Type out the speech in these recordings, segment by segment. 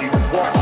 you watch.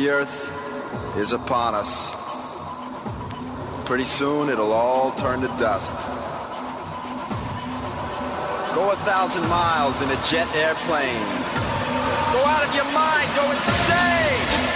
the earth is upon us. Pretty soon it'll all turn to dust. Go a thousand miles in a jet airplane. Go out of your mind, go insane!